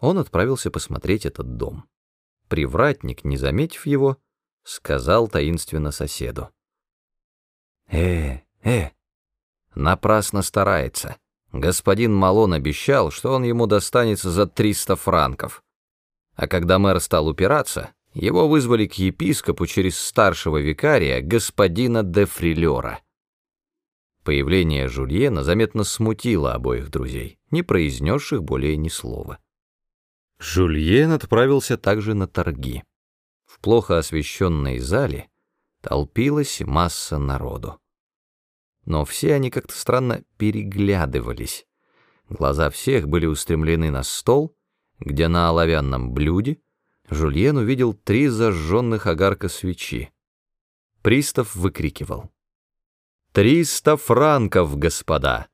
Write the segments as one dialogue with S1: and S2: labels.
S1: Он отправился посмотреть этот дом. Привратник, не заметив его, сказал таинственно соседу. «Э, э, напрасно старается. Господин Малон обещал, что он ему достанется за 300 франков. А когда мэр стал упираться, его вызвали к епископу через старшего викария, господина де Фрилера. Появление Жульена заметно смутило обоих друзей, не произнесших более ни слова. Жульен отправился также на торги. В плохо освещенной зале толпилась масса народу. Но все они как-то странно переглядывались. Глаза всех были устремлены на стол, где на оловянном блюде Жульен увидел три зажженных огарка свечи. Пристав выкрикивал. «Триста франков, господа!»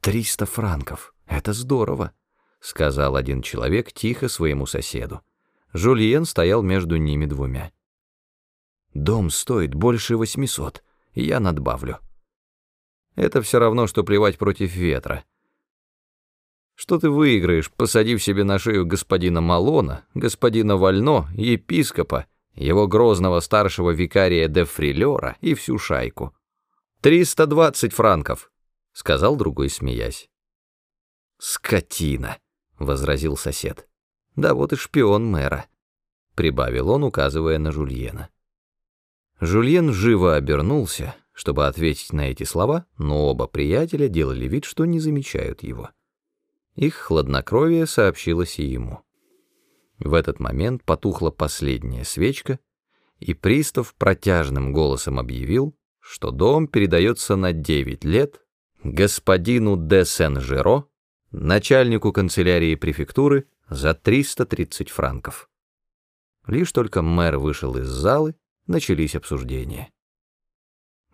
S1: «Триста франков! Это здорово!» — сказал один человек тихо своему соседу. Жульен стоял между ними двумя. «Дом стоит больше восьмисот, я надбавлю». Это все равно, что плевать против ветра. Что ты выиграешь, посадив себе на шею господина Малона, господина Вально, епископа, его грозного старшего викария де Фрилера и всю шайку? «Триста двадцать франков», — сказал другой, смеясь. «Скотина», — возразил сосед. «Да вот и шпион мэра», — прибавил он, указывая на Жульена. Жульен живо обернулся, чтобы ответить на эти слова, но оба приятеля делали вид, что не замечают его. Их хладнокровие сообщилось и ему. В этот момент потухла последняя свечка, и пристав протяжным голосом объявил, что дом передается на девять лет господину де Сен-Жеро, начальнику канцелярии префектуры, за 330 франков. Лишь только мэр вышел из залы, начались обсуждения.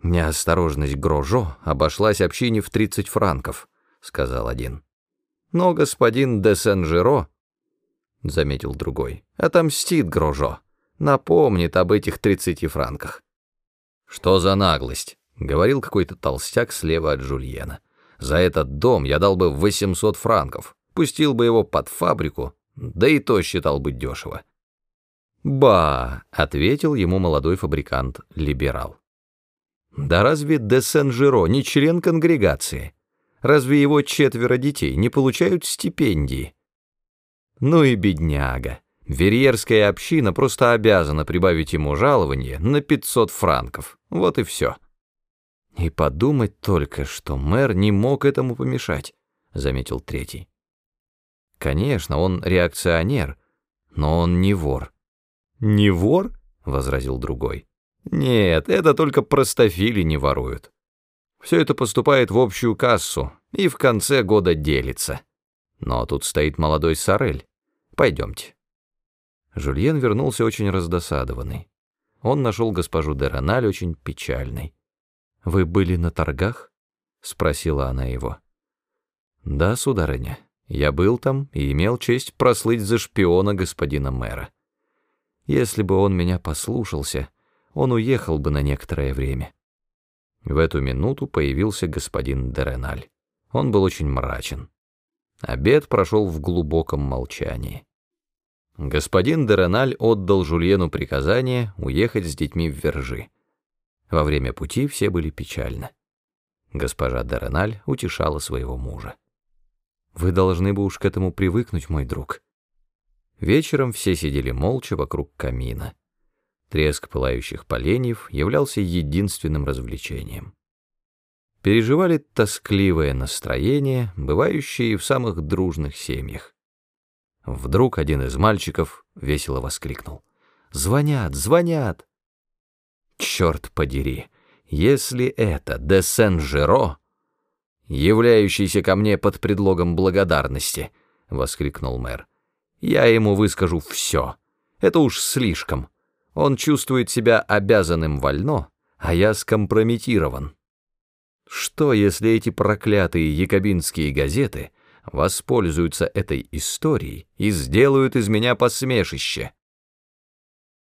S1: «Неосторожность Грожо обошлась общине в 30 франков», — сказал один. Но господин де Сен-Жиро, — заметил другой, — отомстит Грожо, напомнит об этих тридцати франках. «Что за наглость?» — говорил какой-то толстяк слева от Жульена. «За этот дом я дал бы 800 франков, пустил бы его под фабрику, да и то считал бы дешево». «Ба!» — ответил ему молодой фабрикант-либерал. «Да разве де Сен-Жиро не член конгрегации?» Разве его четверо детей не получают стипендии? Ну и бедняга. Верьерская община просто обязана прибавить ему жалование на 500 франков. Вот и все. И подумать только, что мэр не мог этому помешать, заметил третий. Конечно, он реакционер, но он не вор. Не вор? возразил другой. Нет, это только простофили не воруют. Все это поступает в общую кассу и в конце года делится. Но тут стоит молодой Сорель. Пойдемте. Жульен вернулся очень раздосадованный. Он нашел госпожу Дерональ очень печальной. «Вы были на торгах?» — спросила она его. «Да, сударыня, я был там и имел честь прослыть за шпиона господина мэра. Если бы он меня послушался, он уехал бы на некоторое время. В эту минуту появился господин Дереналь. Он был очень мрачен. Обед прошел в глубоком молчании. Господин Дереналь отдал Жульену приказание уехать с детьми в Вержи. Во время пути все были печальны. Госпожа Дереналь утешала своего мужа. «Вы должны бы уж к этому привыкнуть, мой друг». Вечером все сидели молча вокруг камина. Треск пылающих поленьев являлся единственным развлечением. Переживали тоскливое настроение, бывающее в самых дружных семьях. Вдруг один из мальчиков весело воскликнул. «Звонят, звонят!» «Черт подери, если это де Сен-Жеро, являющийся ко мне под предлогом благодарности!» — воскликнул мэр. «Я ему выскажу все. Это уж слишком». Он чувствует себя обязанным вольно, а я скомпрометирован. Что, если эти проклятые якобинские газеты воспользуются этой историей и сделают из меня посмешище?